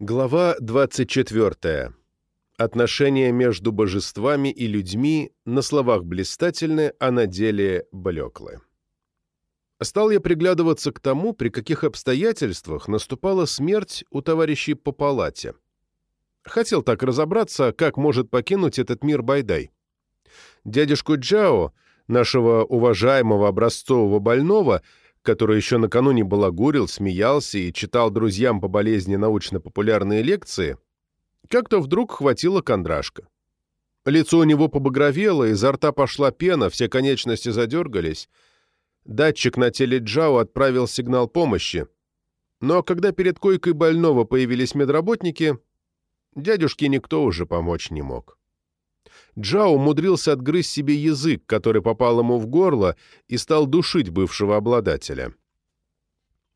Глава 24. Отношения между божествами и людьми на словах блистательны, а на деле блеклы. Стал я приглядываться к тому, при каких обстоятельствах наступала смерть у товарищей по палате. Хотел так разобраться, как может покинуть этот мир Байдай. Дядюшку Джао, нашего уважаемого образцового больного, который еще накануне балагурил, смеялся и читал друзьям по болезни научно-популярные лекции, как-то вдруг хватило кондрашка. Лицо у него побагровело, изо рта пошла пена, все конечности задергались. Датчик на теле Джао отправил сигнал помощи. Но когда перед койкой больного появились медработники, дядюшке никто уже помочь не мог. Джао умудрился отгрызть себе язык, который попал ему в горло, и стал душить бывшего обладателя.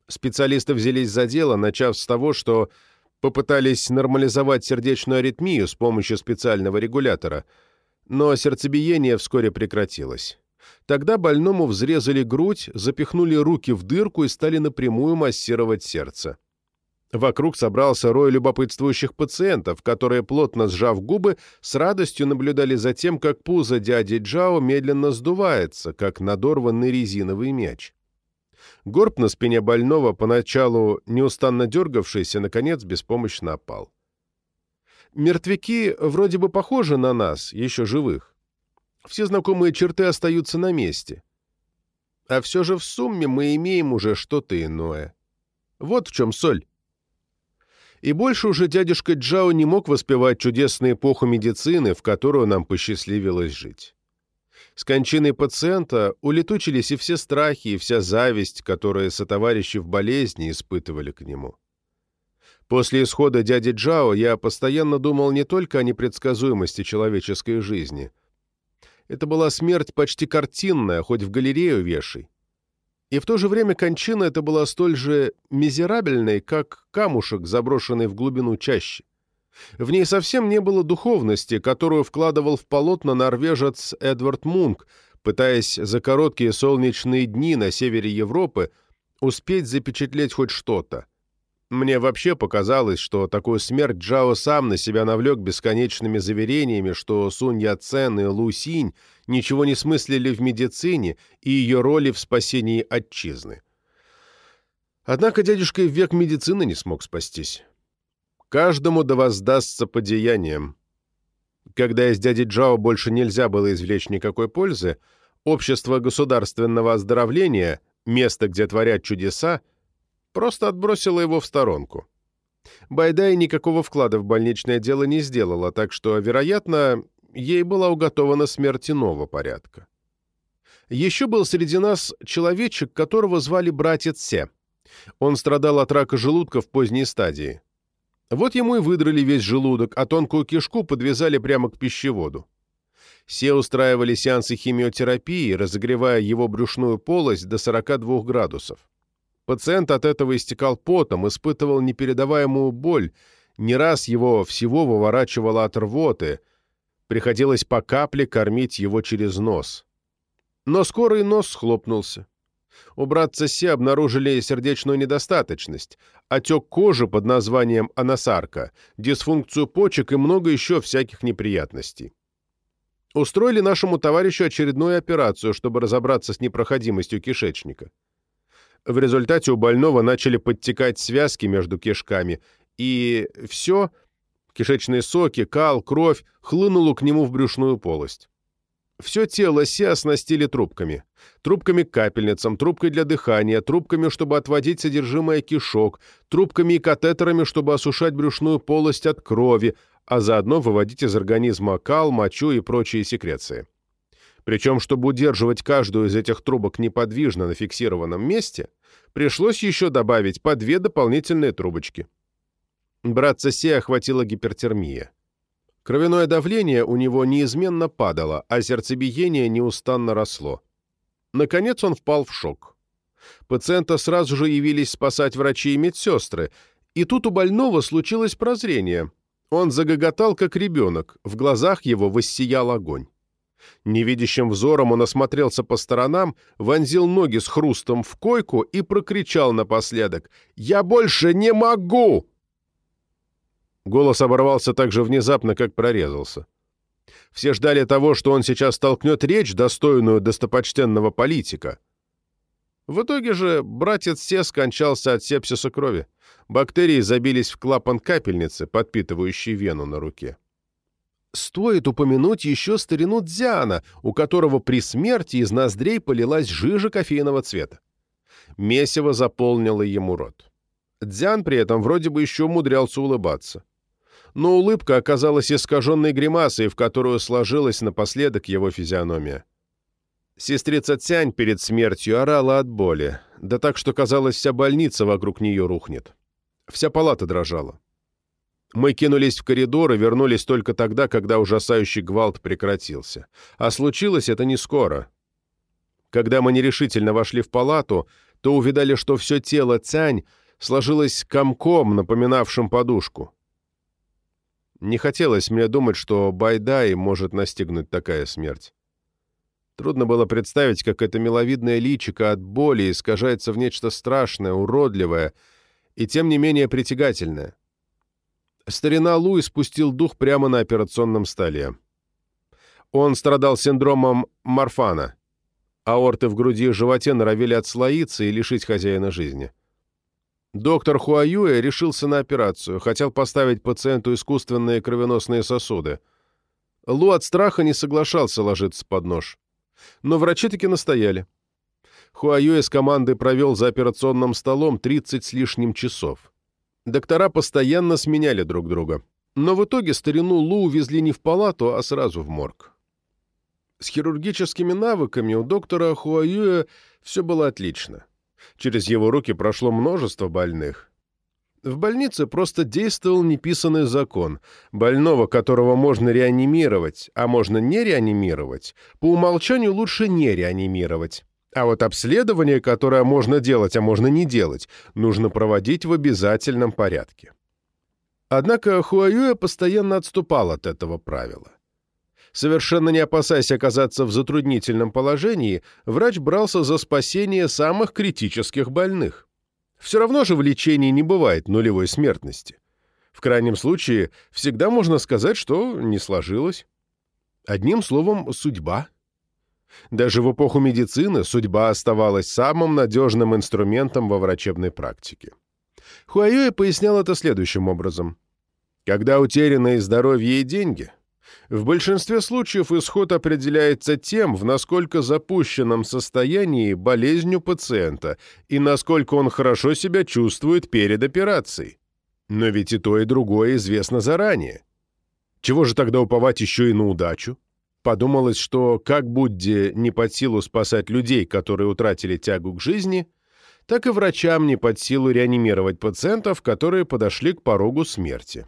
Специалисты взялись за дело, начав с того, что попытались нормализовать сердечную аритмию с помощью специального регулятора, но сердцебиение вскоре прекратилось. Тогда больному взрезали грудь, запихнули руки в дырку и стали напрямую массировать сердце. Вокруг собрался рой любопытствующих пациентов, которые, плотно сжав губы, с радостью наблюдали за тем, как пузо дяди Джао медленно сдувается, как надорванный резиновый мяч. Горб на спине больного, поначалу неустанно дергавшийся, наконец беспомощно опал. Мертвяки вроде бы похожи на нас, еще живых. Все знакомые черты остаются на месте. А все же в сумме мы имеем уже что-то иное. Вот в чем соль. И больше уже дядюшка Джао не мог воспевать чудесную эпоху медицины, в которую нам посчастливилось жить. С кончиной пациента улетучились и все страхи, и вся зависть, которые сотоварищи в болезни испытывали к нему. После исхода дяди Джао я постоянно думал не только о непредсказуемости человеческой жизни. Это была смерть почти картинная, хоть в галерею вешай. И в то же время кончина эта была столь же мизерабельной, как камушек, заброшенный в глубину чаще. В ней совсем не было духовности, которую вкладывал в полотна норвежец Эдвард Мунк, пытаясь за короткие солнечные дни на севере Европы успеть запечатлеть хоть что-то. Мне вообще показалось, что такую смерть Джао сам на себя навлек бесконечными заверениями, что Сунь Яцен и Лу Синь ничего не смыслили в медицине и ее роли в спасении отчизны. Однако дядюшка и век медицины не смог спастись. Каждому да воздастся по деяниям. Когда из дяди Джао больше нельзя было извлечь никакой пользы, общество государственного оздоровления, место, где творят чудеса, просто отбросила его в сторонку. Байдай никакого вклада в больничное дело не сделала, так что, вероятно, ей была уготована смерть иного порядка. Еще был среди нас человечек, которого звали братец Се. Он страдал от рака желудка в поздней стадии. Вот ему и выдрали весь желудок, а тонкую кишку подвязали прямо к пищеводу. Се устраивали сеансы химиотерапии, разогревая его брюшную полость до 42 градусов. Пациент от этого истекал потом, испытывал непередаваемую боль, не раз его всего выворачивало от рвоты, приходилось по капле кормить его через нос. Но скоро и нос схлопнулся. У братца Си обнаружили сердечную недостаточность, отек кожи под названием анасарка, дисфункцию почек и много еще всяких неприятностей. Устроили нашему товарищу очередную операцию, чтобы разобраться с непроходимостью кишечника. В результате у больного начали подтекать связки между кишками, и все, кишечные соки, кал, кровь, хлынуло к нему в брюшную полость. Все тело Си оснастили трубками. Трубками к капельницам, трубкой для дыхания, трубками, чтобы отводить содержимое кишок, трубками и катетерами, чтобы осушать брюшную полость от крови, а заодно выводить из организма кал, мочу и прочие секреции. Причем, чтобы удерживать каждую из этих трубок неподвижно на фиксированном месте, пришлось еще добавить по две дополнительные трубочки. Братца Се охватила гипертермия. Кровяное давление у него неизменно падало, а сердцебиение неустанно росло. Наконец он впал в шок. Пациента сразу же явились спасать врачи и медсестры, и тут у больного случилось прозрение. Он загоготал, как ребенок, в глазах его воссиял огонь. Невидящим взором он осмотрелся по сторонам, вонзил ноги с хрустом в койку и прокричал напоследок «Я больше не могу!» Голос оборвался так же внезапно, как прорезался. Все ждали того, что он сейчас толкнет речь, достойную достопочтенного политика. В итоге же братец Се скончался от сепсиса крови. Бактерии забились в клапан капельницы, подпитывающей вену на руке. Стоит упомянуть еще старину Дзяна, у которого при смерти из ноздрей полилась жижа кофейного цвета. Месиво заполнило ему рот. Дзян при этом вроде бы еще умудрялся улыбаться. Но улыбка оказалась искаженной гримасой, в которую сложилась напоследок его физиономия. Сестрица Цянь перед смертью орала от боли, да так, что казалось, вся больница вокруг нее рухнет. Вся палата дрожала. Мы кинулись в коридор и вернулись только тогда, когда ужасающий гвалт прекратился. А случилось это не скоро. Когда мы нерешительно вошли в палату, то увидали, что все тело Цянь сложилось комком, напоминавшим подушку. Не хотелось мне думать, что Байдай может настигнуть такая смерть. Трудно было представить, как это миловидное личико от боли искажается в нечто страшное, уродливое и тем не менее притягательное. Старина Лу испустил дух прямо на операционном столе. Он страдал синдромом Марфана. Аорты в груди и животе норовили отслоиться и лишить хозяина жизни. Доктор Хуаюэ решился на операцию, хотел поставить пациенту искусственные кровеносные сосуды. Лу от страха не соглашался ложиться под нож. Но врачи таки настояли. Хуаюэ с командой провел за операционным столом 30 с лишним часов. Доктора постоянно сменяли друг друга. Но в итоге старину Лу увезли не в палату, а сразу в морг. С хирургическими навыками у доктора Хуаюэ все было отлично. Через его руки прошло множество больных. В больнице просто действовал неписанный закон. Больного, которого можно реанимировать, а можно не реанимировать, по умолчанию лучше не реанимировать. А вот обследование, которое можно делать, а можно не делать, нужно проводить в обязательном порядке. Однако Хуаюэ постоянно отступал от этого правила. Совершенно не опасаясь оказаться в затруднительном положении, врач брался за спасение самых критических больных. Все равно же в лечении не бывает нулевой смертности. В крайнем случае, всегда можно сказать, что не сложилось. Одним словом, судьба. Даже в эпоху медицины судьба оставалась самым надежным инструментом во врачебной практике. Хуаюэ пояснял это следующим образом. Когда утеряны здоровье и деньги, в большинстве случаев исход определяется тем, в насколько запущенном состоянии болезнь у пациента и насколько он хорошо себя чувствует перед операцией. Но ведь и то, и другое известно заранее. Чего же тогда уповать еще и на удачу? Подумалось, что как Будде не под силу спасать людей, которые утратили тягу к жизни, так и врачам не под силу реанимировать пациентов, которые подошли к порогу смерти.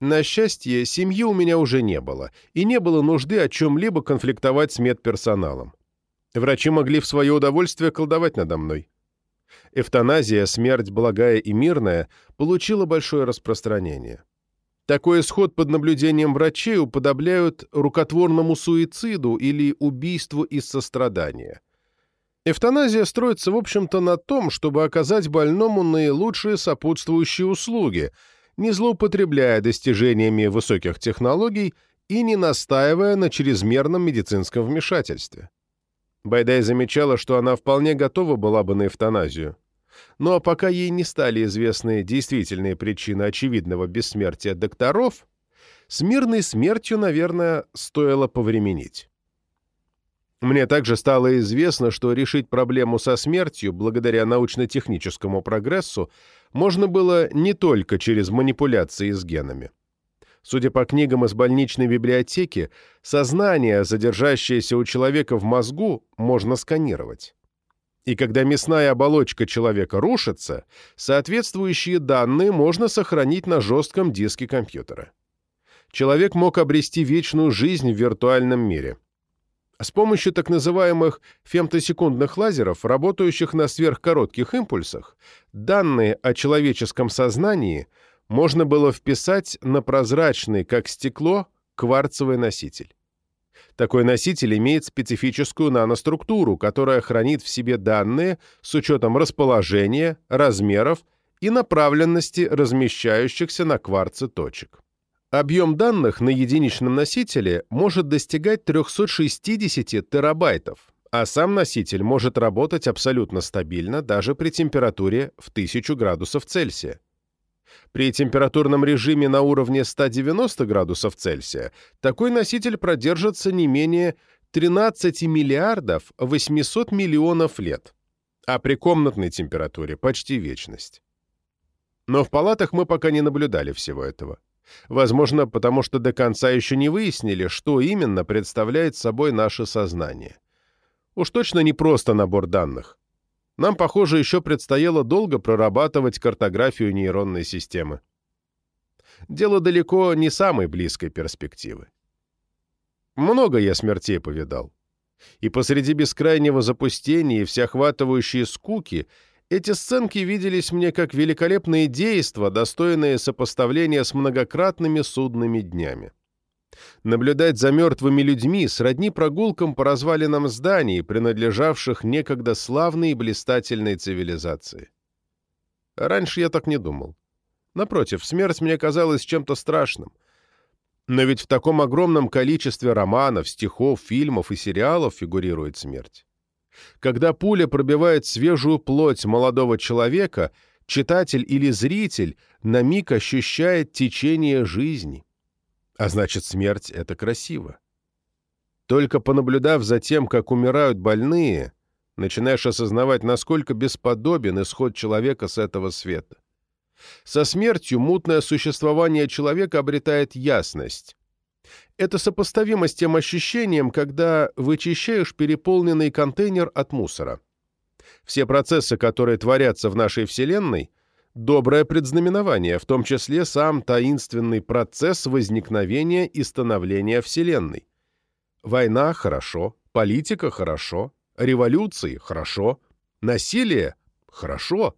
На счастье, семьи у меня уже не было, и не было нужды о чем-либо конфликтовать с медперсоналом. Врачи могли в свое удовольствие колдовать надо мной. Эвтаназия, смерть благая и мирная, получила большое распространение. Такой исход под наблюдением врачей уподобляют рукотворному суициду или убийству из сострадания. Эвтаназия строится, в общем-то, на том, чтобы оказать больному наилучшие сопутствующие услуги – не злоупотребляя достижениями высоких технологий и не настаивая на чрезмерном медицинском вмешательстве. Байдай замечала, что она вполне готова была бы на эвтаназию. Но пока ей не стали известны действительные причины очевидного бессмертия докторов, с мирной смертью, наверное, стоило повременить. Мне также стало известно, что решить проблему со смертью, благодаря научно-техническому прогрессу, можно было не только через манипуляции с генами. Судя по книгам из больничной библиотеки, сознание, задержащееся у человека в мозгу, можно сканировать. И когда мясная оболочка человека рушится, соответствующие данные можно сохранить на жестком диске компьютера. Человек мог обрести вечную жизнь в виртуальном мире – с помощью так называемых фемтосекундных лазеров, работающих на сверхкоротких импульсах, данные о человеческом сознании можно было вписать на прозрачный, как стекло, кварцевый носитель. Такой носитель имеет специфическую наноструктуру, которая хранит в себе данные с учетом расположения, размеров и направленности размещающихся на кварце точек. Объем данных на единичном носителе может достигать 360 терабайтов, а сам носитель может работать абсолютно стабильно даже при температуре в 1000 градусов Цельсия. При температурном режиме на уровне 190 градусов Цельсия такой носитель продержится не менее 13 миллиардов 800 миллионов лет, а при комнатной температуре почти вечность. Но в палатах мы пока не наблюдали всего этого. Возможно, потому что до конца еще не выяснили, что именно представляет собой наше сознание. Уж точно не просто набор данных. Нам, похоже, еще предстояло долго прорабатывать картографию нейронной системы. Дело далеко не самой близкой перспективы. Много я смертей повидал. И посреди бескрайнего запустения и всеохватывающей скуки — эти сценки виделись мне как великолепные действа, достойные сопоставления с многократными судными днями. Наблюдать за мертвыми людьми сродни прогулкам по развалинам зданий, принадлежавших некогда славной и блистательной цивилизации. Раньше я так не думал. Напротив, смерть мне казалась чем-то страшным. Но ведь в таком огромном количестве романов, стихов, фильмов и сериалов фигурирует смерть. Когда пуля пробивает свежую плоть молодого человека, читатель или зритель на миг ощущает течение жизни. А значит, смерть — это красиво. Только понаблюдав за тем, как умирают больные, начинаешь осознавать, насколько бесподобен исход человека с этого света. Со смертью мутное существование человека обретает ясность. Это сопоставимо с тем ощущением, когда вычищаешь переполненный контейнер от мусора. Все процессы, которые творятся в нашей Вселенной, доброе предзнаменование, в том числе сам таинственный процесс возникновения и становления Вселенной. Война – хорошо, политика – хорошо, революции – хорошо, насилие – хорошо.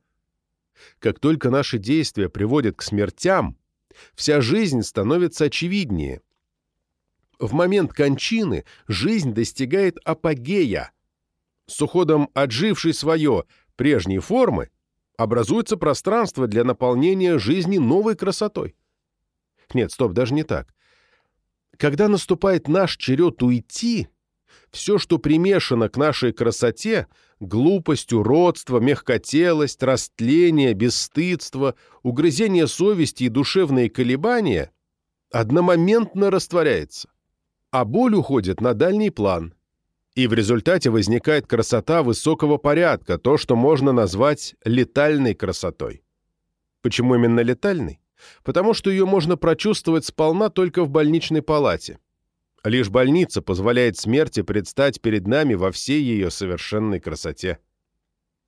Как только наши действия приводят к смертям, вся жизнь становится очевиднее – в момент кончины жизнь достигает апогея. С уходом отжившей свое прежней формы образуется пространство для наполнения жизни новой красотой. Нет, стоп, даже не так. Когда наступает наш черед уйти, все, что примешано к нашей красоте, глупость, уродство, мягкотелость, растление, бесстыдство, угрызение совести и душевные колебания, одномоментно растворяется а боль уходит на дальний план. И в результате возникает красота высокого порядка, то, что можно назвать летальной красотой. Почему именно летальной? Потому что ее можно прочувствовать сполна только в больничной палате. Лишь больница позволяет смерти предстать перед нами во всей ее совершенной красоте.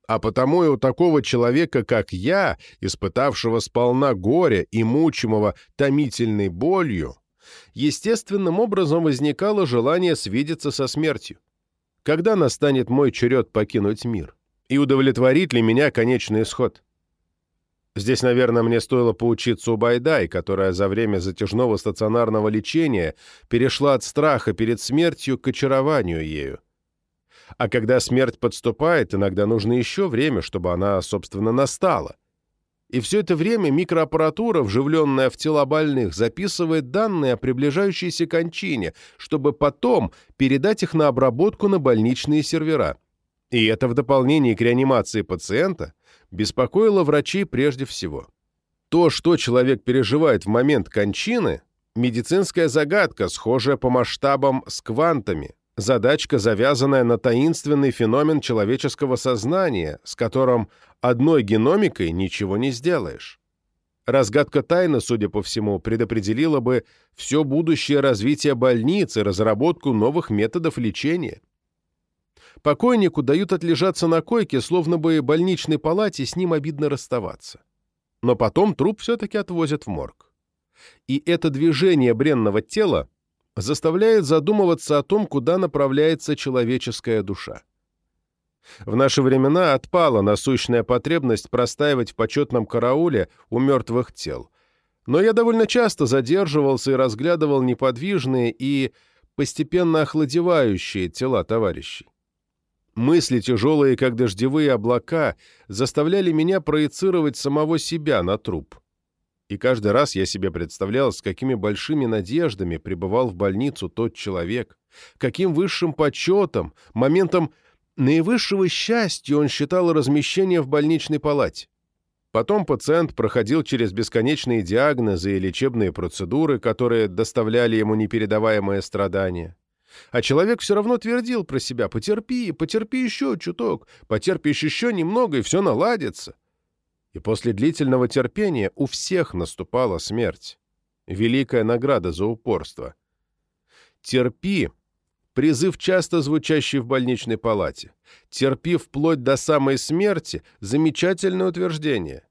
А потому и у такого человека, как я, испытавшего сполна горя и мучимого томительной болью, естественным образом возникало желание свидеться со смертью. Когда настанет мой черед покинуть мир? И удовлетворит ли меня конечный исход? Здесь, наверное, мне стоило поучиться у Байдай, которая за время затяжного стационарного лечения перешла от страха перед смертью к очарованию ею. А когда смерть подступает, иногда нужно еще время, чтобы она, собственно, настала — и все это время микроаппаратура, вживленная в тела больных, записывает данные о приближающейся кончине, чтобы потом передать их на обработку на больничные сервера. И это в дополнение к реанимации пациента беспокоило врачей прежде всего. То, что человек переживает в момент кончины, медицинская загадка, схожая по масштабам с квантами, задачка, завязанная на таинственный феномен человеческого сознания, с которым одной геномикой ничего не сделаешь. Разгадка тайны, судя по всему, предопределила бы все будущее развитие больницы, разработку новых методов лечения. Покойнику дают отлежаться на койке, словно бы больничной палате с ним обидно расставаться. Но потом труп все-таки отвозят в морг. И это движение бренного тела заставляет задумываться о том, куда направляется человеческая душа. В наши времена отпала насущная потребность простаивать в почетном карауле у мертвых тел. Но я довольно часто задерживался и разглядывал неподвижные и постепенно охладевающие тела товарищей. Мысли, тяжелые, как дождевые облака, заставляли меня проецировать самого себя на труп. И каждый раз я себе представлял, с какими большими надеждами пребывал в больницу тот человек, каким высшим почетом, моментом наивысшего счастья он считал размещение в больничной палате. Потом пациент проходил через бесконечные диагнозы и лечебные процедуры, которые доставляли ему непередаваемое страдание. А человек все равно твердил про себя «потерпи, потерпи еще чуток, потерпишь еще немного, и все наладится». И после длительного терпения у всех наступала смерть. Великая награда за упорство. «Терпи» — призыв, часто звучащий в больничной палате. «Терпи вплоть до самой смерти» — замечательное утверждение.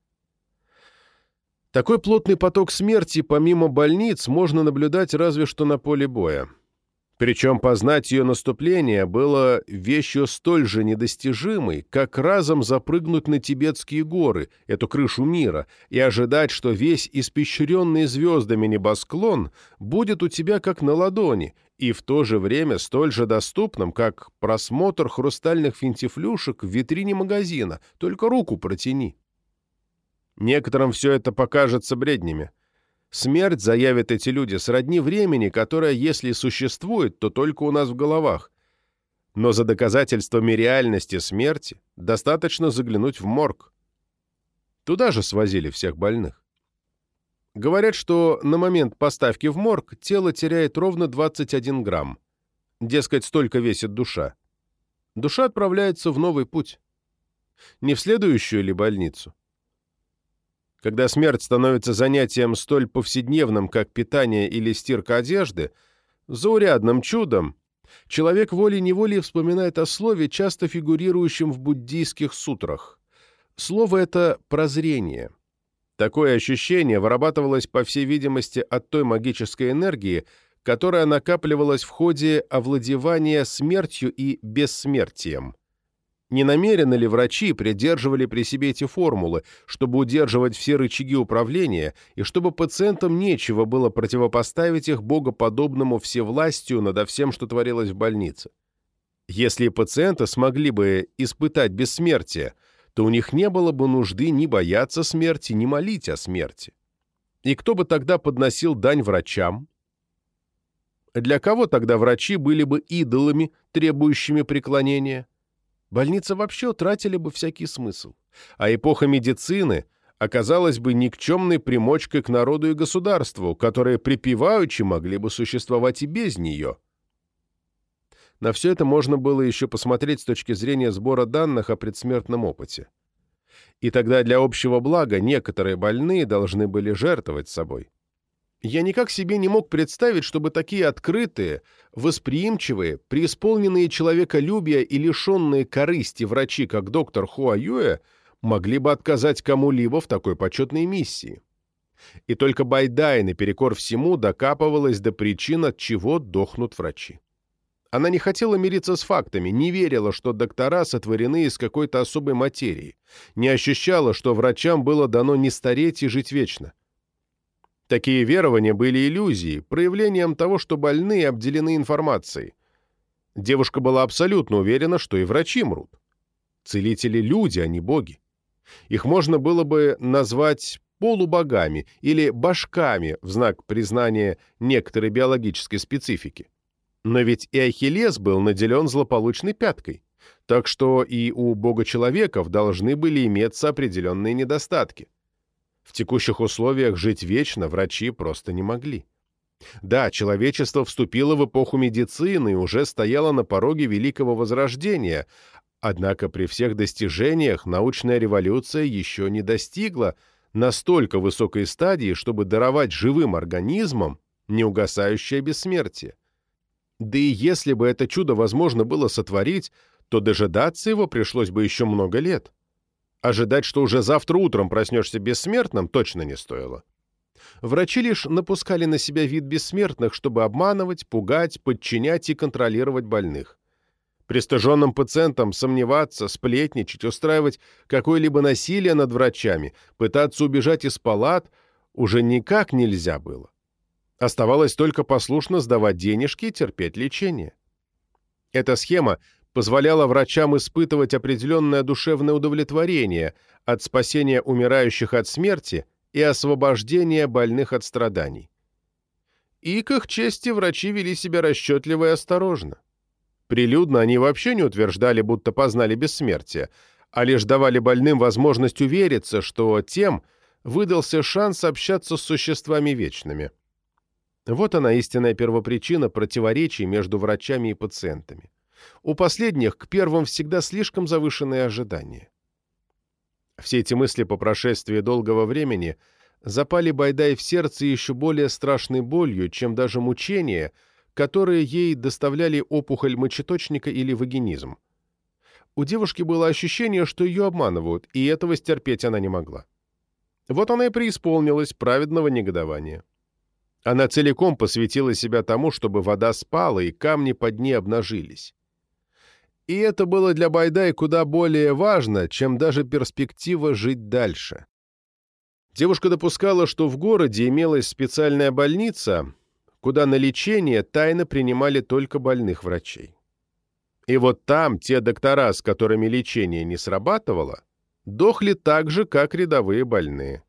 Такой плотный поток смерти помимо больниц можно наблюдать разве что на поле боя. Причем познать ее наступление было вещью столь же недостижимой, как разом запрыгнуть на Тибетские горы, эту крышу мира, и ожидать, что весь испещренный звездами небосклон будет у тебя как на ладони, и в то же время столь же доступным, как просмотр хрустальных финтифлюшек в витрине магазина, только руку протяни. Некоторым все это покажется бреднями. Смерть, заявят эти люди, сродни времени, которое, если существует, то только у нас в головах. Но за доказательствами реальности смерти достаточно заглянуть в морг. Туда же свозили всех больных. Говорят, что на момент поставки в морг тело теряет ровно 21 грамм. Дескать, столько весит душа. Душа отправляется в новый путь. Не в следующую ли больницу, когда смерть становится занятием столь повседневным, как питание или стирка одежды, заурядным чудом, человек волей-неволей вспоминает о слове, часто фигурирующем в буддийских сутрах. Слово это «прозрение». Такое ощущение вырабатывалось, по всей видимости, от той магической энергии, которая накапливалась в ходе овладевания смертью и бессмертием. Не намеренно ли врачи придерживали при себе эти формулы, чтобы удерживать все рычаги управления и чтобы пациентам нечего было противопоставить их богоподобному всевластию над всем, что творилось в больнице? Если пациенты смогли бы испытать бессмертие, то у них не было бы нужды ни бояться смерти, ни молить о смерти. И кто бы тогда подносил дань врачам? Для кого тогда врачи были бы идолами, требующими преклонения? Больницы вообще утратили бы всякий смысл, а эпоха медицины оказалась бы никчемной примочкой к народу и государству, которые припеваючи могли бы существовать и без нее. На все это можно было еще посмотреть с точки зрения сбора данных о предсмертном опыте. И тогда для общего блага некоторые больные должны были жертвовать собой. Я никак себе не мог представить, чтобы такие открытые, восприимчивые, преисполненные человеколюбия и лишенные корысти врачи, как доктор Хуаюэ, могли бы отказать кому-либо в такой почетной миссии. И только Байдай наперекор всему докапывалась до причин, от чего дохнут врачи. Она не хотела мириться с фактами, не верила, что доктора сотворены из какой-то особой материи, не ощущала, что врачам было дано не стареть и жить вечно. Такие верования были иллюзией, проявлением того, что больные обделены информацией. Девушка была абсолютно уверена, что и врачи мрут. Целители – люди, а не боги. Их можно было бы назвать полубогами или башками в знак признания некоторой биологической специфики. Но ведь и Ахиллес был наделен злополучной пяткой, так что и у бога-человеков должны были иметься определенные недостатки. В текущих условиях жить вечно врачи просто не могли. Да, человечество вступило в эпоху медицины и уже стояло на пороге Великого Возрождения, однако при всех достижениях научная революция еще не достигла настолько высокой стадии, чтобы даровать живым организмам неугасающее бессмертие. Да и если бы это чудо возможно было сотворить, то дожидаться его пришлось бы еще много лет. Ожидать, что уже завтра утром проснешься бессмертным, точно не стоило. Врачи лишь напускали на себя вид бессмертных, чтобы обманывать, пугать, подчинять и контролировать больных. Пристыженным пациентам сомневаться, сплетничать, устраивать какое-либо насилие над врачами, пытаться убежать из палат уже никак нельзя было. Оставалось только послушно сдавать денежки и терпеть лечение. Эта схема позволяла врачам испытывать определенное душевное удовлетворение от спасения умирающих от смерти и освобождения больных от страданий. И, к их чести, врачи вели себя расчетливо и осторожно. Прилюдно они вообще не утверждали, будто познали бессмертие, а лишь давали больным возможность увериться, что тем выдался шанс общаться с существами вечными. Вот она истинная первопричина противоречий между врачами и пациентами. У последних к первым всегда слишком завышенные ожидания. Все эти мысли по прошествии долгого времени запали Байдай в сердце еще более страшной болью, чем даже мучения, которые ей доставляли опухоль мочеточника или вагинизм. У девушки было ощущение, что ее обманывают, и этого стерпеть она не могла. Вот она и преисполнилась праведного негодования. Она целиком посвятила себя тому, чтобы вода спала и камни под ней обнажились. И это было для Байдай куда более важно, чем даже перспектива жить дальше. Девушка допускала, что в городе имелась специальная больница, куда на лечение тайно принимали только больных врачей. И вот там те доктора, с которыми лечение не срабатывало, дохли так же, как рядовые больные.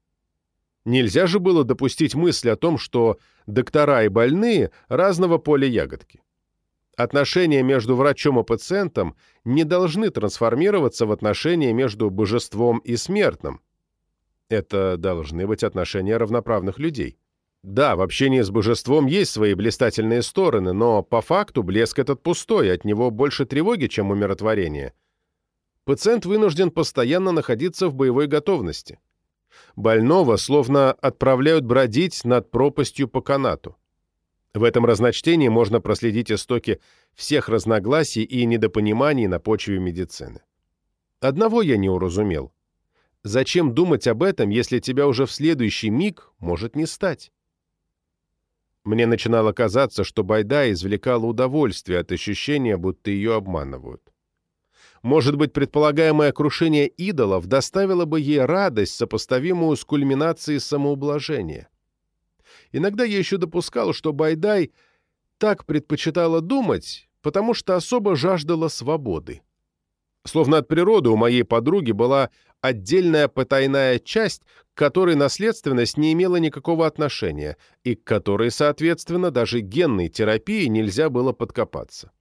Нельзя же было допустить мысль о том, что доктора и больные разного поля ягодки. Отношения между врачом и пациентом не должны трансформироваться в отношения между божеством и смертным. Это должны быть отношения равноправных людей. Да, в общении с божеством есть свои блистательные стороны, но по факту блеск этот пустой, от него больше тревоги, чем умиротворения. Пациент вынужден постоянно находиться в боевой готовности. Больного словно отправляют бродить над пропастью по канату. В этом разночтении можно проследить истоки всех разногласий и недопониманий на почве медицины. Одного я не уразумел. Зачем думать об этом, если тебя уже в следующий миг может не стать? Мне начинало казаться, что Байда извлекала удовольствие от ощущения, будто ее обманывают. Может быть, предполагаемое крушение идолов доставило бы ей радость, сопоставимую с кульминацией самоублажения. Иногда я еще допускал, что Байдай так предпочитала думать, потому что особо жаждала свободы. Словно от природы у моей подруги была отдельная потайная часть, к которой наследственность не имела никакого отношения и к которой, соответственно, даже генной терапии нельзя было подкопаться.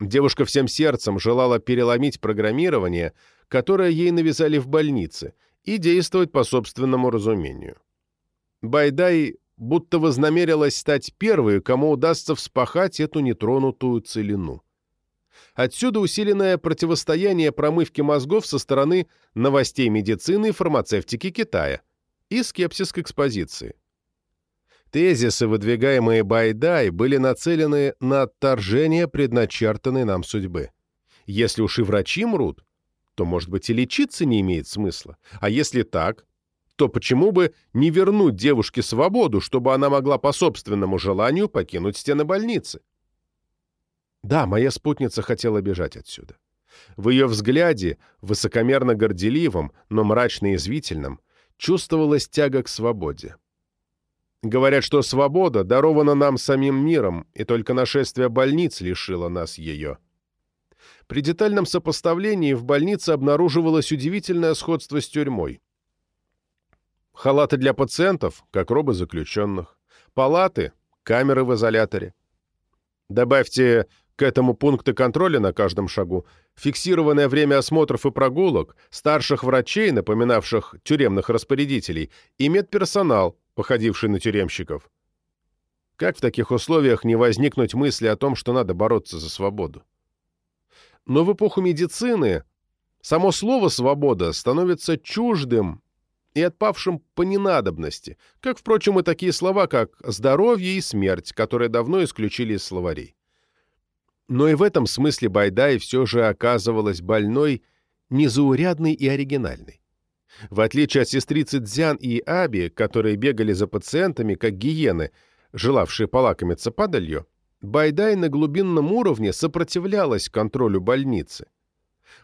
Девушка всем сердцем желала переломить программирование, которое ей навязали в больнице, и действовать по собственному разумению. Байдай будто вознамерилась стать первой, кому удастся вспахать эту нетронутую целину. Отсюда усиленное противостояние промывки мозгов со стороны новостей медицины и фармацевтики Китая и скепсис к экспозиции. Тезисы, выдвигаемые Байдай, были нацелены на отторжение предначертанной нам судьбы. Если уж и врачи мрут, то, может быть, и лечиться не имеет смысла. А если так, то почему бы не вернуть девушке свободу, чтобы она могла по собственному желанию покинуть стены больницы? Да, моя спутница хотела бежать отсюда. В ее взгляде, высокомерно горделивом, но мрачно извительном, чувствовалась тяга к свободе. Говорят, что свобода дарована нам самим миром, и только нашествие больниц лишило нас ее. При детальном сопоставлении в больнице обнаруживалось удивительное сходство с тюрьмой. Халаты для пациентов, как робы заключенных. Палаты, камеры в изоляторе. Добавьте к этому пункты контроля на каждом шагу, фиксированное время осмотров и прогулок, старших врачей, напоминавших тюремных распорядителей, и медперсонал, походивший на тюремщиков. Как в таких условиях не возникнуть мысли о том, что надо бороться за свободу? Но в эпоху медицины само слово «свобода» становится чуждым и отпавшим по ненадобности, как, впрочем, и такие слова, как «здоровье» и «смерть», которые давно исключили из словарей. Но и в этом смысле Байдай все же оказывалась больной, незаурядной и оригинальной. В отличие от сестрицы Дзян и Аби, которые бегали за пациентами, как гиены, желавшие полакомиться падалью, Байдай на глубинном уровне сопротивлялась контролю больницы.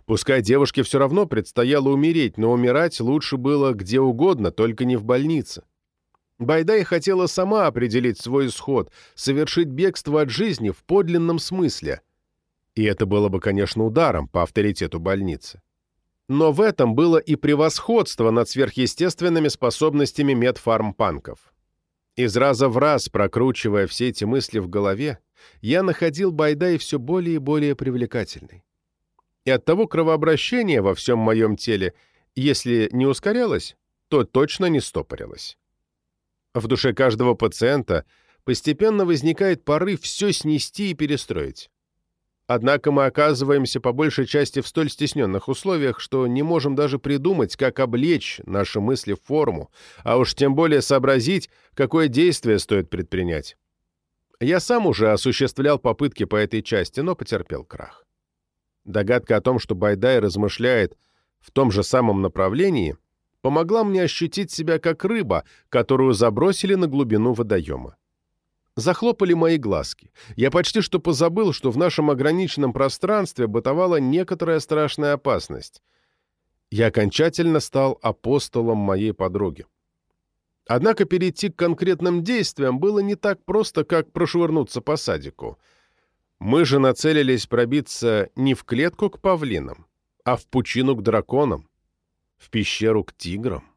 Пускай девушке все равно предстояло умереть, но умирать лучше было где угодно, только не в больнице. Байдай хотела сама определить свой исход, совершить бегство от жизни в подлинном смысле. И это было бы, конечно, ударом по авторитету больницы. Но в этом было и превосходство над сверхъестественными способностями медфармпанков. Из раза в раз, прокручивая все эти мысли в голове, я находил Байдай все более и более привлекательной. И оттого кровообращение во всем моем теле, если не ускорялось, то точно не стопорилось. В душе каждого пациента постепенно возникает порыв все снести и перестроить. Однако мы оказываемся по большей части в столь стесненных условиях, что не можем даже придумать, как облечь наши мысли в форму, а уж тем более сообразить, какое действие стоит предпринять. Я сам уже осуществлял попытки по этой части, но потерпел крах. Догадка о том, что Байдай размышляет в том же самом направлении, помогла мне ощутить себя как рыба, которую забросили на глубину водоема. Захлопали мои глазки. Я почти что позабыл, что в нашем ограниченном пространстве бытовала некоторая страшная опасность. Я окончательно стал апостолом моей подруги. Однако перейти к конкретным действиям было не так просто, как прошвырнуться по садику. Мы же нацелились пробиться не в клетку к павлинам, а в пучину к драконам, в пещеру к тиграм.